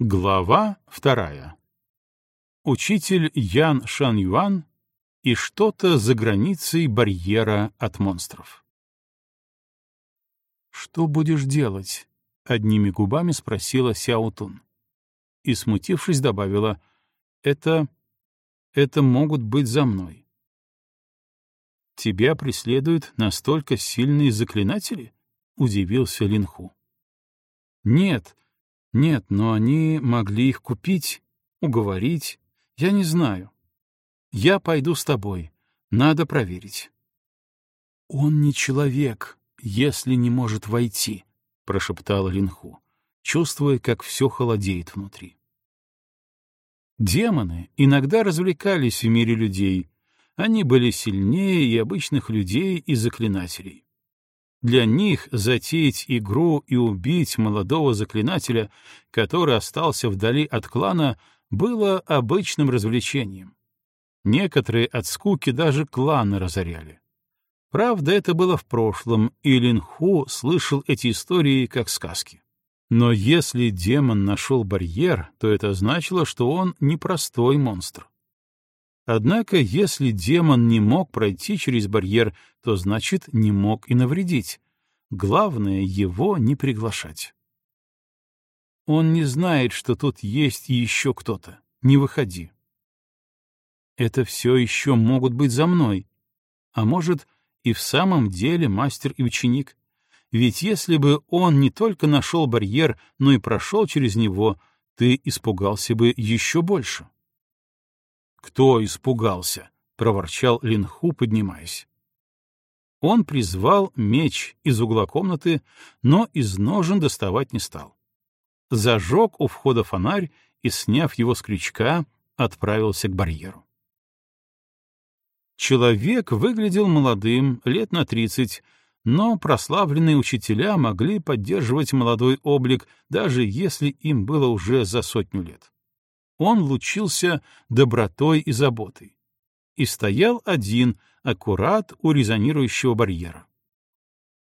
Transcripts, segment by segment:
Глава вторая. Учитель Ян Шан Юан и что-то за границей барьера от монстров. «Что будешь делать?» — одними губами спросила Сяо Тун. И, смутившись, добавила, «Это... это могут быть за мной». «Тебя преследуют настолько сильные заклинатели?» — удивился Линху. «Нет», нет, но они могли их купить, уговорить. Я не знаю. Я пойду с тобой. Надо проверить. Он не человек, если не может войти, прошептала Линху, чувствуя, как все холодеет внутри. Демоны иногда развлекались в мире людей. Они были сильнее и обычных людей и заклинателей. Для них затеять игру и убить молодого заклинателя, который остался вдали от клана, было обычным развлечением. Некоторые от скуки даже кланы разоряли. Правда, это было в прошлом, и Линху слышал эти истории как сказки. Но если демон нашел барьер, то это значило, что он непростой монстр. Однако, если демон не мог пройти через барьер, то значит, не мог и навредить. Главное — его не приглашать. Он не знает, что тут есть еще кто-то. Не выходи. Это все еще могут быть за мной. А может, и в самом деле мастер и ученик. Ведь если бы он не только нашел барьер, но и прошел через него, ты испугался бы еще больше. «Кто испугался?» — проворчал Линху, поднимаясь. Он призвал меч из угла комнаты, но из ножен доставать не стал. Зажег у входа фонарь и, сняв его с крючка, отправился к барьеру. Человек выглядел молодым, лет на тридцать, но прославленные учителя могли поддерживать молодой облик, даже если им было уже за сотню лет он лучился добротой и заботой. И стоял один, аккурат у резонирующего барьера.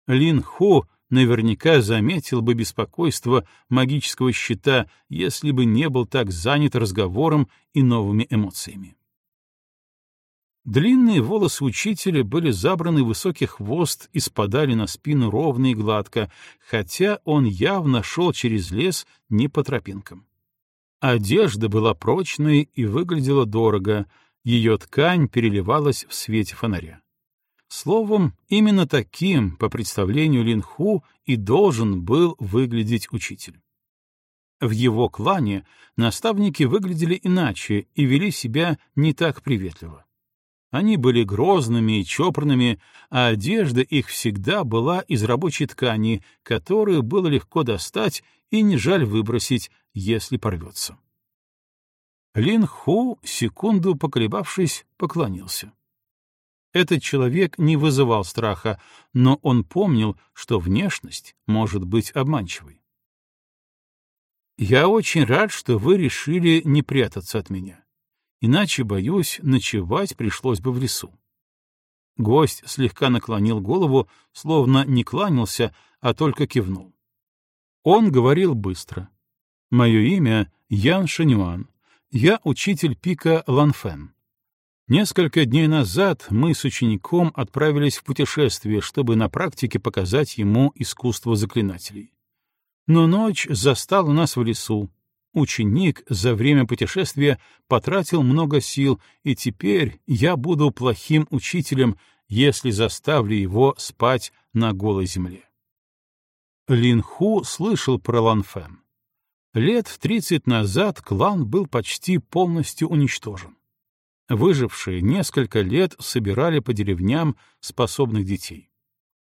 Лин Хо наверняка заметил бы беспокойство магического щита, если бы не был так занят разговором и новыми эмоциями. Длинные волосы учителя были забраны в высокий хвост и спадали на спину ровно и гладко, хотя он явно шел через лес не по тропинкам. Одежда была прочной и выглядела дорого, ее ткань переливалась в свете фонаря. Словом, именно таким, по представлению Линху, и должен был выглядеть учитель. В его клане наставники выглядели иначе и вели себя не так приветливо. Они были грозными и чопорными, а одежда их всегда была из рабочей ткани, которую было легко достать и не жаль выбросить, если порвется. Лин Ху, секунду поколебавшись, поклонился. Этот человек не вызывал страха, но он помнил, что внешность может быть обманчивой. «Я очень рад, что вы решили не прятаться от меня. Иначе, боюсь, ночевать пришлось бы в лесу». Гость слегка наклонил голову, словно не кланялся, а только кивнул. Он говорил быстро. «Мое имя Ян Шанюан. Я учитель пика Ланфен. Несколько дней назад мы с учеником отправились в путешествие, чтобы на практике показать ему искусство заклинателей. Но ночь застала нас в лесу. Ученик за время путешествия потратил много сил, и теперь я буду плохим учителем, если заставлю его спать на голой земле. Линху слышал про Ланфен. Лет в тридцать назад клан был почти полностью уничтожен. Выжившие несколько лет собирали по деревням способных детей.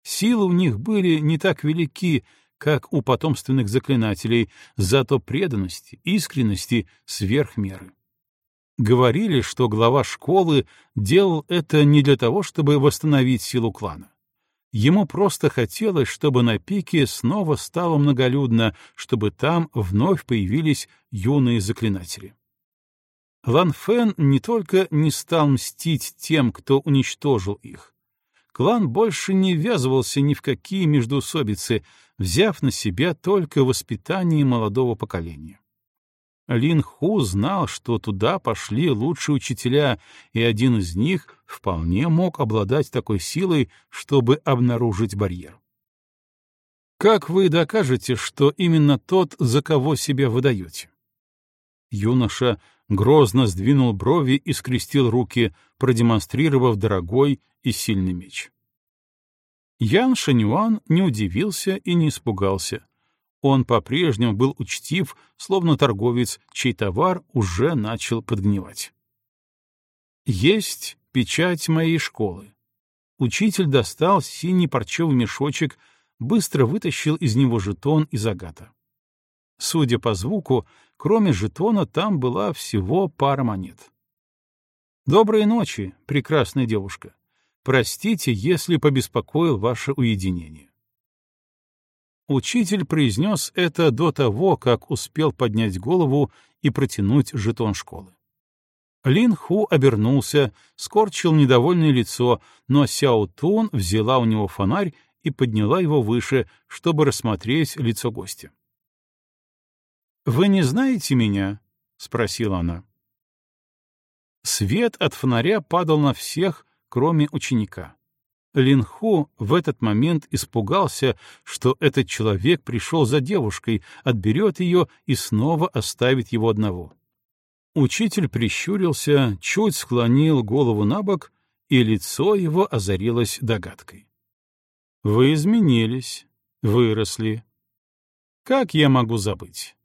Силы у них были не так велики, как у потомственных заклинателей, зато преданности, искренности сверх меры. Говорили, что глава школы делал это не для того, чтобы восстановить силу клана. Ему просто хотелось, чтобы на пике снова стало многолюдно, чтобы там вновь появились юные заклинатели. Лан Фен не только не стал мстить тем, кто уничтожил их. Клан больше не ввязывался ни в какие междоусобицы, взяв на себя только воспитание молодого поколения. Лин Ху знал, что туда пошли лучшие учителя, и один из них вполне мог обладать такой силой, чтобы обнаружить барьер. Как вы докажете, что именно тот, за кого себя выдаете? Юноша грозно сдвинул брови и скрестил руки, продемонстрировав дорогой и сильный меч. Ян Шанюан не удивился и не испугался. Он по-прежнему был учтив, словно торговец, чей товар уже начал подгнивать. «Есть печать моей школы». Учитель достал синий парчевый мешочек, быстро вытащил из него жетон из агата. Судя по звуку, кроме жетона там была всего пара монет. «Доброй ночи, прекрасная девушка. Простите, если побеспокоил ваше уединение». Учитель произнес это до того, как успел поднять голову и протянуть жетон школы. Лин Ху обернулся, скорчил недовольное лицо, но Сяо Тун взяла у него фонарь и подняла его выше, чтобы рассмотреть лицо гостя. «Вы не знаете меня?» — спросила она. Свет от фонаря падал на всех, кроме ученика. Линху в этот момент испугался, что этот человек пришел за девушкой, отберет ее и снова оставит его одного. Учитель прищурился, чуть склонил голову на бок, и лицо его озарилось догадкой. «Вы изменились, выросли. Как я могу забыть?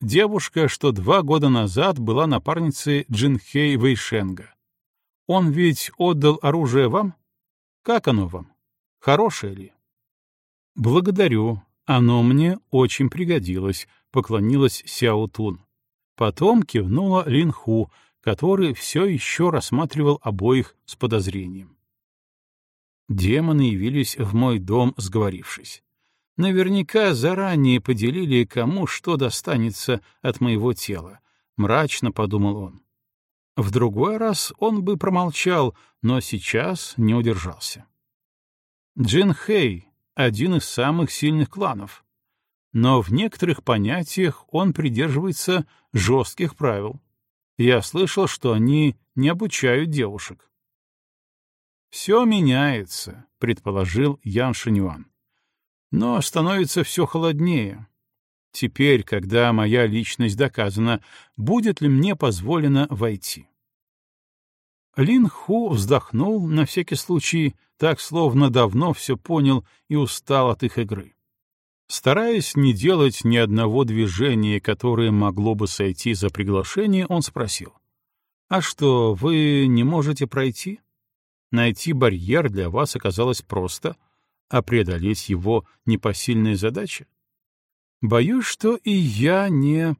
Девушка, что два года назад была напарницей Джинхей Вэйшенга. Он ведь отдал оружие вам?» Как оно вам? Хорошее ли? Благодарю. Оно мне очень пригодилось, поклонилась Сяо Тун. Потом кивнула Лин Ху, который все еще рассматривал обоих с подозрением. Демоны явились в мой дом, сговорившись. Наверняка заранее поделили, кому что достанется от моего тела, — мрачно подумал он. В другой раз он бы промолчал, но сейчас не удержался. Джин Хэй — один из самых сильных кланов, но в некоторых понятиях он придерживается жестких правил. Я слышал, что они не обучают девушек. «Все меняется», — предположил Ян Шинюан. «Но становится все холоднее. Теперь, когда моя личность доказана, будет ли мне позволено войти? Лин Ху вздохнул на всякий случай, так словно давно все понял и устал от их игры. Стараясь не делать ни одного движения, которое могло бы сойти за приглашение, он спросил. «А что, вы не можете пройти? Найти барьер для вас оказалось просто, а преодолеть его — непосильная задача? Боюсь, что и я не...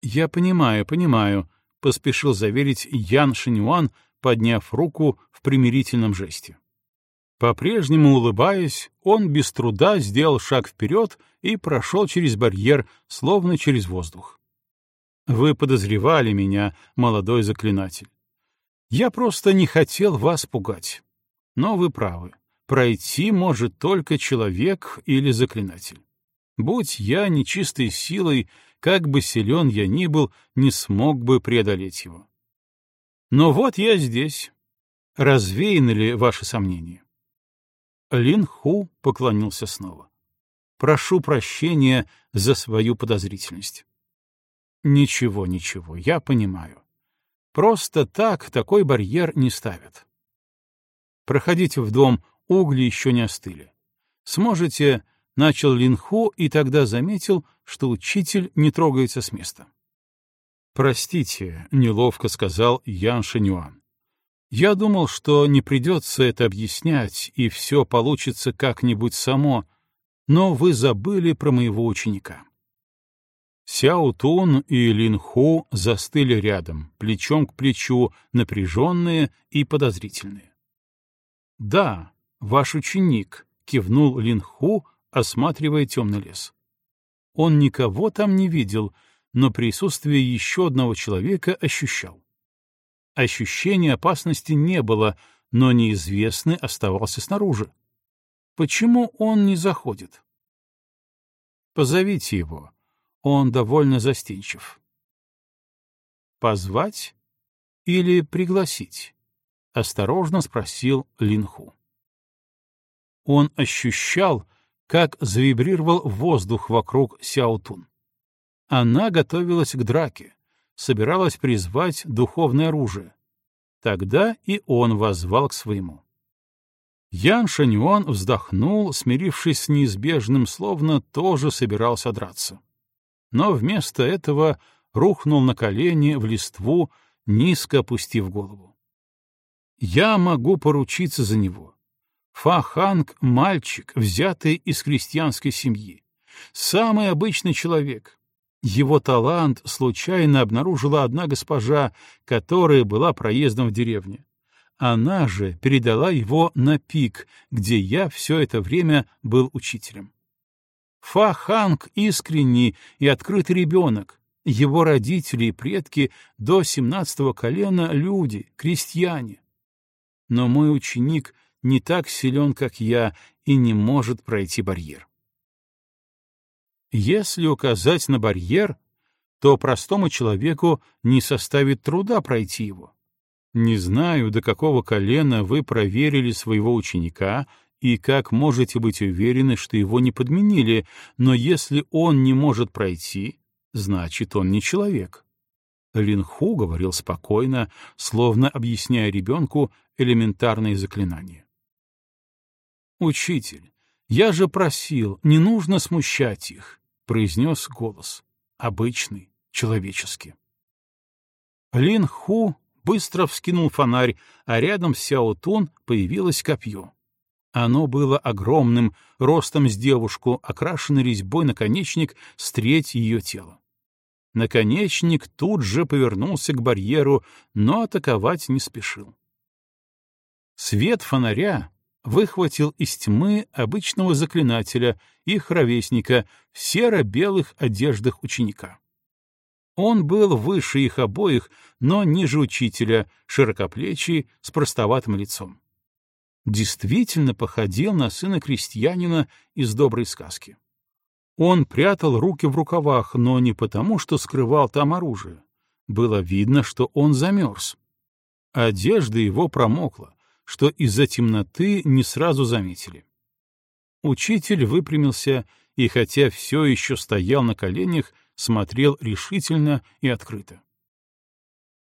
Я понимаю, понимаю, — поспешил заверить Ян Шинюан, подняв руку в примирительном жесте. По-прежнему улыбаясь, он без труда сделал шаг вперед и прошел через барьер, словно через воздух. «Вы подозревали меня, молодой заклинатель. Я просто не хотел вас пугать. Но вы правы. Пройти может только человек или заклинатель. Будь я нечистой силой, как бы силен я ни был, не смог бы преодолеть его. Но вот я здесь. Развеяны ли ваши сомнения? Лин Ху поклонился снова. Прошу прощения за свою подозрительность. Ничего, ничего, я понимаю. Просто так такой барьер не ставят. Проходите в дом, угли еще не остыли. Сможете Начал Линху и тогда заметил, что учитель не трогается с места. «Простите», — неловко сказал Ян Шинюан. «Я думал, что не придется это объяснять, и все получится как-нибудь само, но вы забыли про моего ученика». Сяо Тун и Лин Ху застыли рядом, плечом к плечу, напряженные и подозрительные. «Да, ваш ученик», — кивнул Лин Ху, осматривая темный лес. Он никого там не видел, но присутствие еще одного человека ощущал. Ощущения опасности не было, но неизвестный оставался снаружи. Почему он не заходит? Позовите его. Он довольно застенчив. Позвать или пригласить? Осторожно спросил Линху. Он ощущал, как завибрировал воздух вокруг Сяотун. Она готовилась к драке, собиралась призвать духовное оружие. Тогда и он воззвал к своему. Ян Шаньюан вздохнул, смирившись с неизбежным, словно тоже собирался драться. Но вместо этого рухнул на колени в листву, низко опустив голову. «Я могу поручиться за него. Фа Ханг — мальчик, взятый из крестьянской семьи. Самый обычный человек. Его талант случайно обнаружила одна госпожа, которая была проездом в деревне. Она же передала его на пик, где я все это время был учителем. Фа Ханг искренний и открытый ребенок. Его родители и предки до семнадцатого колена — люди, крестьяне. Но мой ученик не так силен, как я, и не может пройти барьер. Если указать на барьер, то простому человеку не составит труда пройти его. Не знаю, до какого колена вы проверили своего ученика и как можете быть уверены, что его не подменили, но если он не может пройти, значит, он не человек. Линху говорил спокойно, словно объясняя ребенку элементарные заклинания. «Учитель, я же просил, не нужно смущать их», — произнес голос, обычный, человеческий. Лин Ху быстро вскинул фонарь, а рядом с Сяо Тун появилось копье. Оно было огромным, ростом с девушку, окрашенный резьбой наконечник с треть ее тела. Наконечник тут же повернулся к барьеру, но атаковать не спешил. Свет фонаря выхватил из тьмы обычного заклинателя, их ровесника, в серо-белых одеждах ученика. Он был выше их обоих, но ниже учителя, широкоплечий, с простоватым лицом. Действительно походил на сына крестьянина из доброй сказки. Он прятал руки в рукавах, но не потому, что скрывал там оружие. Было видно, что он замерз. Одежда его промокла, что из-за темноты не сразу заметили. Учитель выпрямился и, хотя все еще стоял на коленях, смотрел решительно и открыто.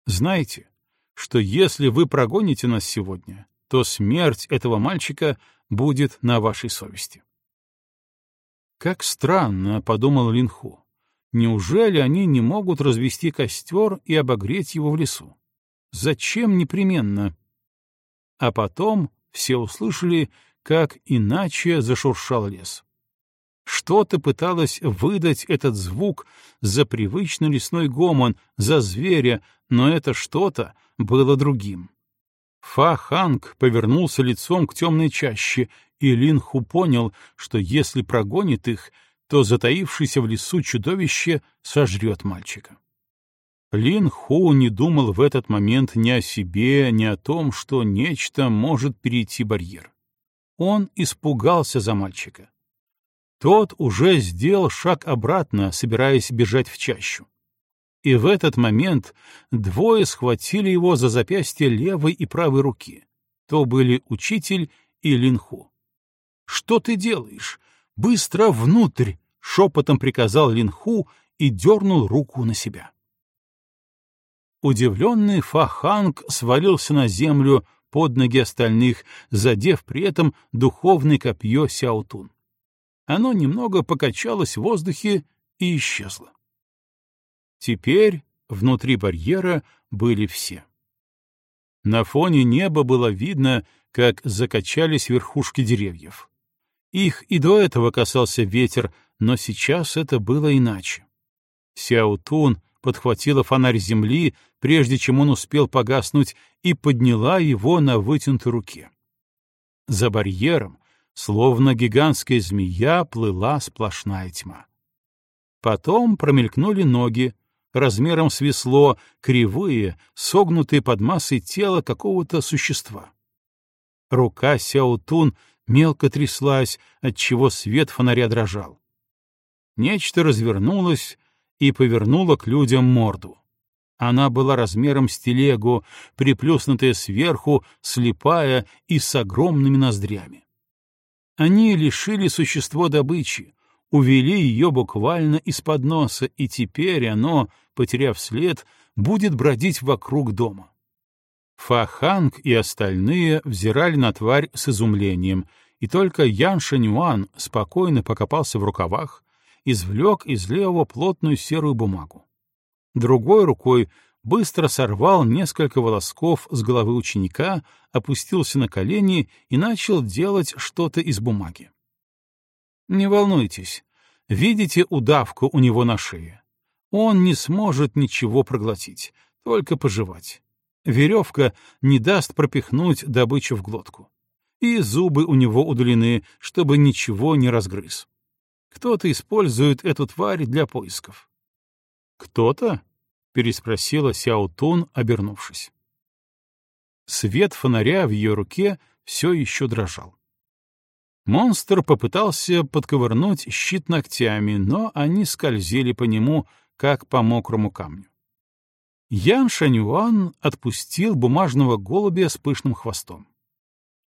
«Знайте, что если вы прогоните нас сегодня, то смерть этого мальчика будет на вашей совести». «Как странно», — подумал Линху. «Неужели они не могут развести костер и обогреть его в лесу? Зачем непременно?» А потом все услышали, как иначе зашуршал лес. Что-то пыталось выдать этот звук за привычный лесной гомон, за зверя, но это что-то было другим. Фа Ханг повернулся лицом к темной чаще, и Лин Ху понял, что если прогонит их, то затаившееся в лесу чудовище сожрет мальчика. Лин Ху не думал в этот момент ни о себе, ни о том, что нечто может перейти барьер. Он испугался за мальчика. Тот уже сделал шаг обратно, собираясь бежать в чащу. И в этот момент двое схватили его за запястье левой и правой руки. То были учитель и Линху. «Что ты делаешь? Быстро внутрь!» — шепотом приказал Линху и дернул руку на себя. Удивленный Фаханг свалился на землю под ноги остальных, задев при этом духовное копье Сяотун оно немного покачалось в воздухе и исчезло. Теперь внутри барьера были все. На фоне неба было видно, как закачались верхушки деревьев. Их и до этого касался ветер, но сейчас это было иначе. Сяутун подхватила фонарь земли, прежде чем он успел погаснуть, и подняла его на вытянутой руке. За барьером, Словно гигантская змея плыла сплошная тьма. Потом промелькнули ноги, размером с весло, кривые, согнутые под массой тела какого-то существа. Рука Сяутун мелко тряслась, отчего свет фонаря дрожал. Нечто развернулось и повернуло к людям морду. Она была размером с телегу, приплюснутая сверху, слепая и с огромными ноздрями. Они лишили существо добычи, увели ее буквально из-под носа, и теперь оно, потеряв след, будет бродить вокруг дома. Фаханг и остальные взирали на тварь с изумлением, и только Ян Шанюан спокойно покопался в рукавах, извлек из левого плотную серую бумагу. Другой рукой быстро сорвал несколько волосков с головы ученика, опустился на колени и начал делать что-то из бумаги. Не волнуйтесь, видите удавку у него на шее. Он не сможет ничего проглотить, только пожевать. Веревка не даст пропихнуть добычу в глотку. И зубы у него удалены, чтобы ничего не разгрыз. Кто-то использует эту тварь для поисков. «Кто-то?» — переспросила Сяо Тун, обернувшись. Свет фонаря в ее руке все еще дрожал. Монстр попытался подковырнуть щит ногтями, но они скользили по нему, как по мокрому камню. Ян Шанюан отпустил бумажного голубя с пышным хвостом.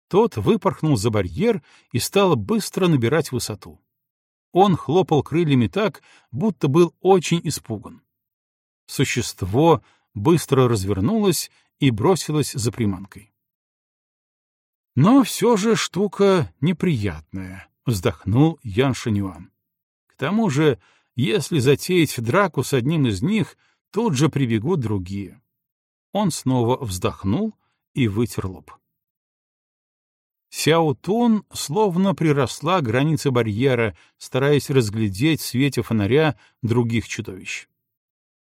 Тот выпорхнул за барьер и стал быстро набирать высоту. Он хлопал крыльями так, будто был очень испуган. Существо быстро развернулось и бросилось за приманкой. Но все же штука неприятная, — вздохнул Ян Шанюан. К тому же, если затеять драку с одним из них, тут же прибегут другие. Он снова вздохнул и вытер лоб. Сяо Тун словно приросла к границе барьера, стараясь разглядеть в свете фонаря других чудовищ.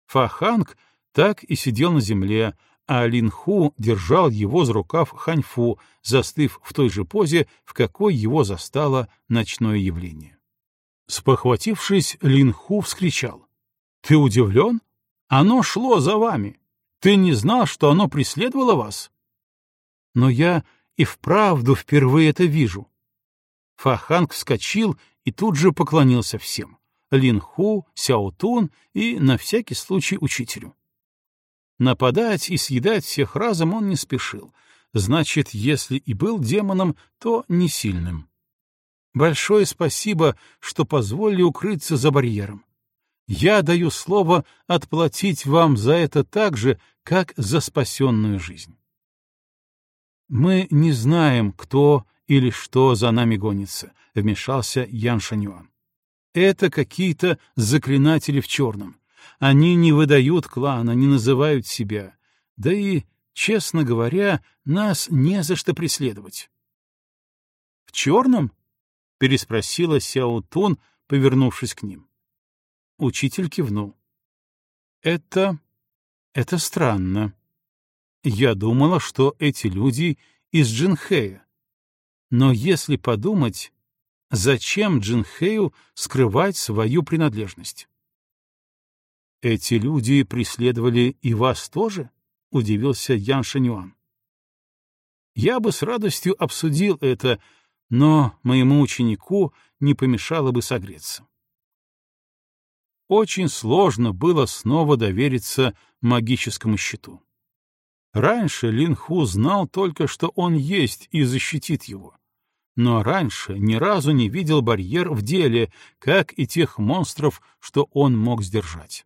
Фаханг так и сидел на земле, а Линху держал его за рукав Ханьфу, застыв в той же позе, в какой его застало ночное явление. Спохватившись, Линху вскричал. — Ты удивлен? Оно шло за вами. Ты не знал, что оно преследовало вас? — Но я и вправду впервые это вижу. Фаханг вскочил и тут же поклонился всем — Линху, Сяотун и, на всякий случай, учителю. Нападать и съедать всех разом он не спешил. Значит, если и был демоном, то не сильным. Большое спасибо, что позволили укрыться за барьером. Я даю слово отплатить вам за это так же, как за спасенную жизнь. Мы не знаем, кто или что за нами гонится, — вмешался Ян Шанюан. Это какие-то заклинатели в черном. Они не выдают клана, не называют себя. Да и, честно говоря, нас не за что преследовать. — В черном? — переспросила Сяо Тун, повернувшись к ним. Учитель кивнул. — Это... это странно. Я думала, что эти люди из Джинхея. Но если подумать, зачем Джинхею скрывать свою принадлежность? «Эти люди преследовали и вас тоже?» — удивился Ян Шанюан. «Я бы с радостью обсудил это, но моему ученику не помешало бы согреться». Очень сложно было снова довериться магическому щиту. Раньше Лин Ху знал только, что он есть и защитит его. Но раньше ни разу не видел барьер в деле, как и тех монстров, что он мог сдержать.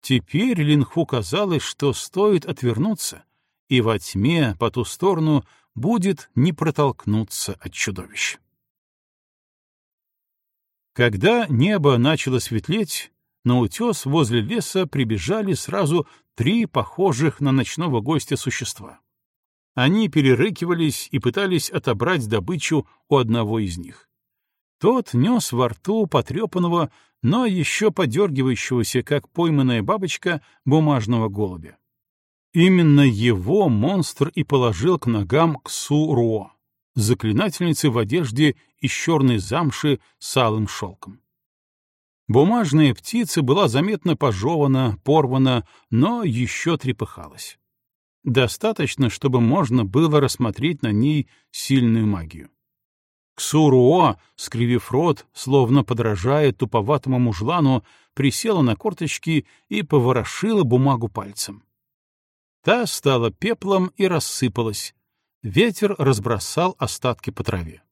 Теперь Линху казалось, что стоит отвернуться, и во тьме по ту сторону будет не протолкнуться от чудовищ. Когда небо начало светлеть, на утес возле леса прибежали сразу три похожих на ночного гостя существа. Они перерыкивались и пытались отобрать добычу у одного из них. Тот нес во рту потрепанного, но еще подергивающегося, как пойманная бабочка, бумажного голубя. Именно его монстр и положил к ногам Ксу-Руо, заклинательницы в одежде из черной замши с алым шелком. Бумажная птица была заметно пожевана, порвана, но еще трепыхалась. Достаточно, чтобы можно было рассмотреть на ней сильную магию. Ксуруо, скривив рот, словно подражая туповатому мужлану, присела на корточки и поворошила бумагу пальцем. Та стала пеплом и рассыпалась. Ветер разбросал остатки по траве.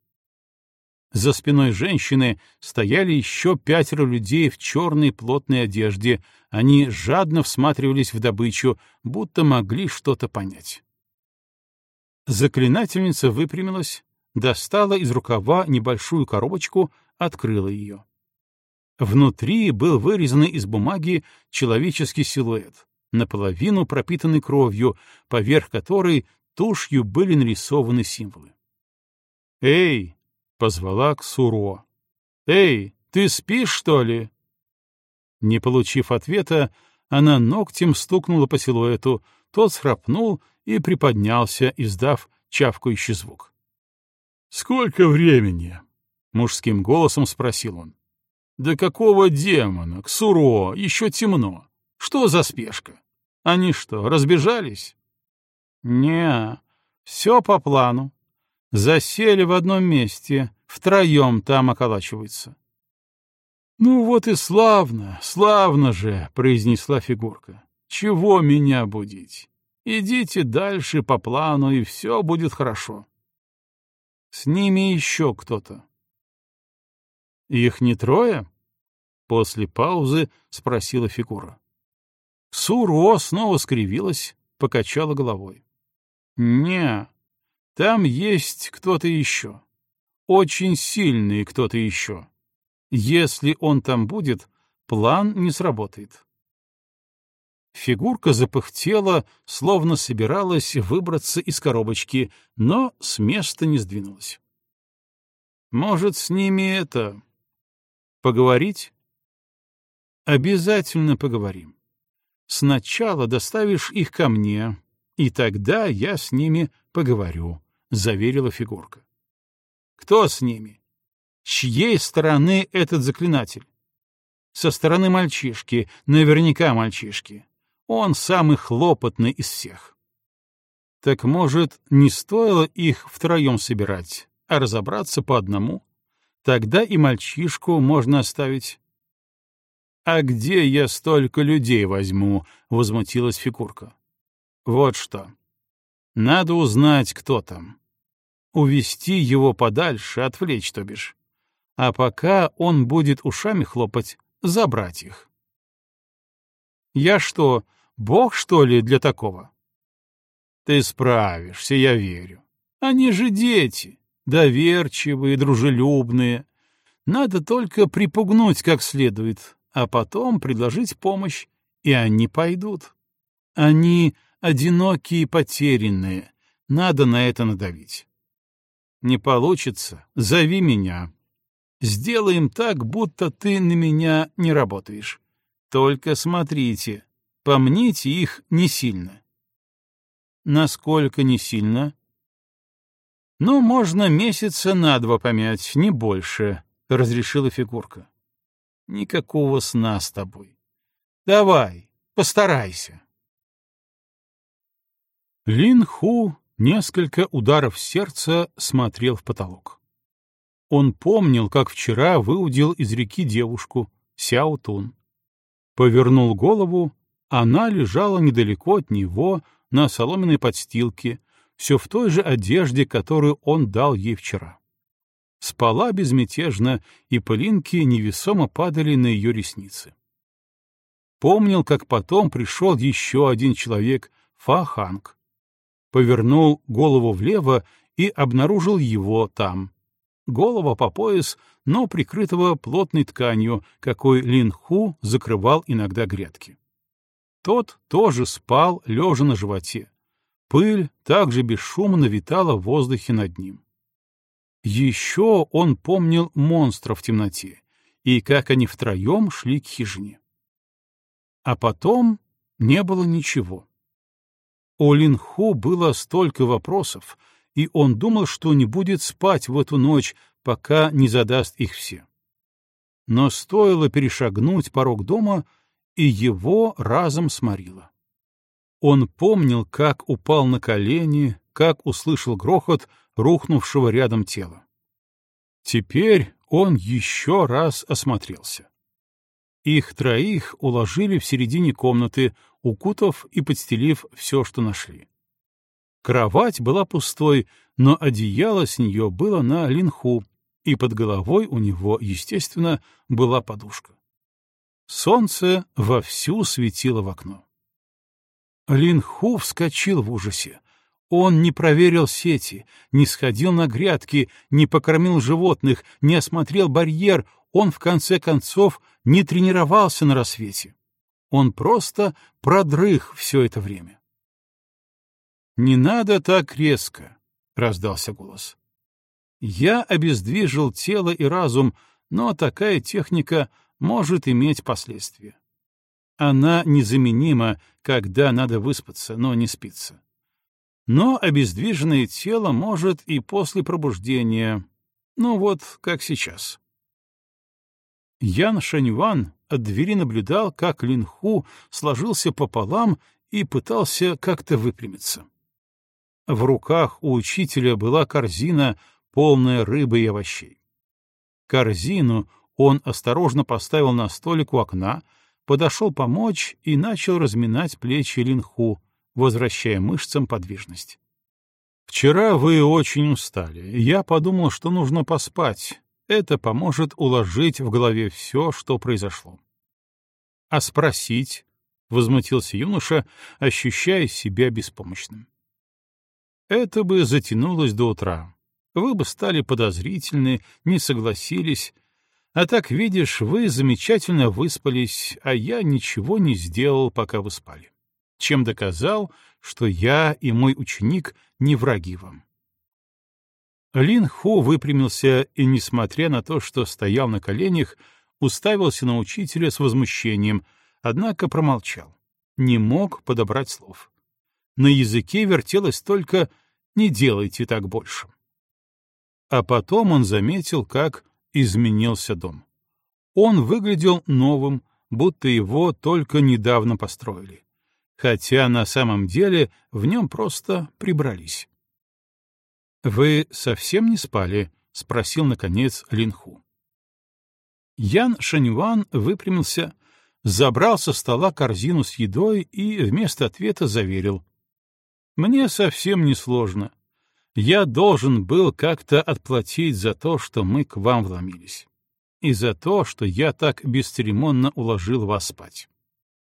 За спиной женщины стояли еще пятеро людей в черной плотной одежде. Они жадно всматривались в добычу, будто могли что-то понять. Заклинательница выпрямилась, достала из рукава небольшую коробочку, открыла ее. Внутри был вырезанный из бумаги человеческий силуэт, наполовину пропитанный кровью, поверх которой тушью были нарисованы символы. «Эй!» — позвала Ксуро. «Эй, ты спишь, что ли?» Не получив ответа, она ногтем стукнула по силуэту, тот схрапнул и приподнялся, издав чавкающий звук. «Сколько времени?» — мужским голосом спросил он. «Да какого демона? Ксуро, еще темно. Что за спешка? Они что, разбежались?» «Не, все по плану. Засели в одном месте, втроем там околачиваются. «Ну вот и славно, славно же», — произнесла фигурка. «Чего меня будить? Идите дальше по плану, и все будет хорошо». С ними еще кто-то. «Их не трое?» — после паузы спросила фигура. Суро снова скривилась, покачала головой. «Не, там есть кто-то еще. Очень сильный кто-то еще. Если он там будет, план не сработает. Фигурка запыхтела, словно собиралась выбраться из коробочки, но с места не сдвинулась. Может, с ними это... поговорить? Обязательно поговорим. Сначала доставишь их ко мне, и тогда я с ними поговорю. — заверила фигурка. «Кто с ними? С чьей стороны этот заклинатель?» «Со стороны мальчишки, наверняка мальчишки. Он самый хлопотный из всех». «Так, может, не стоило их втроем собирать, а разобраться по одному? Тогда и мальчишку можно оставить». «А где я столько людей возьму?» — возмутилась фигурка. «Вот что. Надо узнать, кто там. Увести его подальше, отвлечь, то бишь. А пока он будет ушами хлопать, забрать их. Я что, бог, что ли, для такого? Ты справишься, я верю. Они же дети, доверчивые, дружелюбные. Надо только припугнуть как следует, а потом предложить помощь, и они пойдут. Они одинокие и потерянные. Надо на это надавить. Не получится, зови меня. Сделаем так, будто ты на меня не работаешь. Только смотрите, помните их не сильно. Насколько не сильно? Ну, можно месяца на два помять, не больше, — разрешила фигурка. Никакого сна с тобой. Давай, постарайся. Лин Ху несколько ударов сердца смотрел в потолок. Он помнил, как вчера выудил из реки девушку, Сяо Тун. Повернул голову, она лежала недалеко от него на соломенной подстилке, все в той же одежде, которую он дал ей вчера. Спала безмятежно, и пылинки невесомо падали на ее ресницы. Помнил, как потом пришел еще один человек, Фа Ханг, повернул голову влево и обнаружил его там. Голова по пояс, но прикрытого плотной тканью, какой Лин Ху закрывал иногда грядки. Тот тоже спал, лежа на животе. Пыль также бесшумно витала в воздухе над ним. Еще он помнил монстра в темноте и как они втроем шли к хижине. А потом не было ничего. У Линху было столько вопросов, и он думал, что не будет спать в эту ночь, пока не задаст их все. Но стоило перешагнуть порог дома, и его разом сморило. Он помнил, как упал на колени, как услышал грохот рухнувшего рядом тела. Теперь он еще раз осмотрелся. Их троих уложили в середине комнаты, укутав и подстелив все, что нашли. Кровать была пустой, но одеяло с нее было на линху, и под головой у него, естественно, была подушка. Солнце вовсю светило в окно. Линху вскочил в ужасе. Он не проверил сети, не сходил на грядки, не покормил животных, не осмотрел барьер, он, в конце концов, не тренировался на рассвете. Он просто продрых все это время. «Не надо так резко», — раздался голос. «Я обездвижил тело и разум, но такая техника может иметь последствия. Она незаменима, когда надо выспаться, но не спится. Но обездвиженное тело может и после пробуждения, ну вот как сейчас. Ян Шаньван от двери наблюдал, как Линху сложился пополам и пытался как-то выпрямиться. В руках у учителя была корзина, полная рыбы и овощей. Корзину он осторожно поставил на столик у окна, подошел помочь и начал разминать плечи Линху, возвращая мышцам подвижность. «Вчера вы очень устали. Я подумал, что нужно поспать. Это поможет уложить в голове все, что произошло». «А спросить?» — возмутился юноша, ощущая себя беспомощным. «Это бы затянулось до утра. Вы бы стали подозрительны, не согласились, а так, видишь, вы замечательно выспались, а я ничего не сделал, пока вы спали. Чем доказал, что я и мой ученик не враги вам. Лин Ху выпрямился и, несмотря на то, что стоял на коленях, уставился на учителя с возмущением, однако промолчал. Не мог подобрать слов. На языке вертелось только «не делайте так больше». А потом он заметил, как изменился дом. Он выглядел новым, будто его только недавно построили, хотя на самом деле в нем просто прибрались. «Вы совсем не спали?» — спросил, наконец, Линху. Ян Шаньван выпрямился, забрал со стола корзину с едой и вместо ответа заверил. «Мне совсем не сложно. Я должен был как-то отплатить за то, что мы к вам вломились. И за то, что я так бесцеремонно уложил вас спать.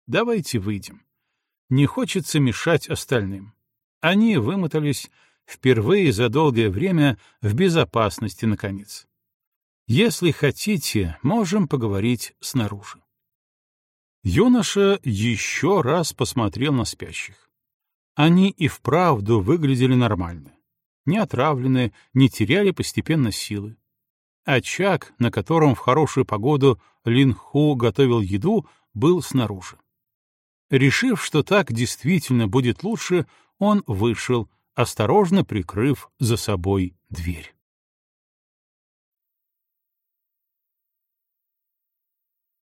Давайте выйдем. Не хочется мешать остальным. Они вымотались впервые за долгое время в безопасности, наконец. Если хотите, можем поговорить снаружи. Юноша еще раз посмотрел на спящих. Они и вправду выглядели нормально не отравлены, не теряли постепенно силы. Очаг, на котором в хорошую погоду Лин Ху готовил еду, был снаружи. Решив, что так действительно будет лучше, он вышел, осторожно прикрыв за собой дверь.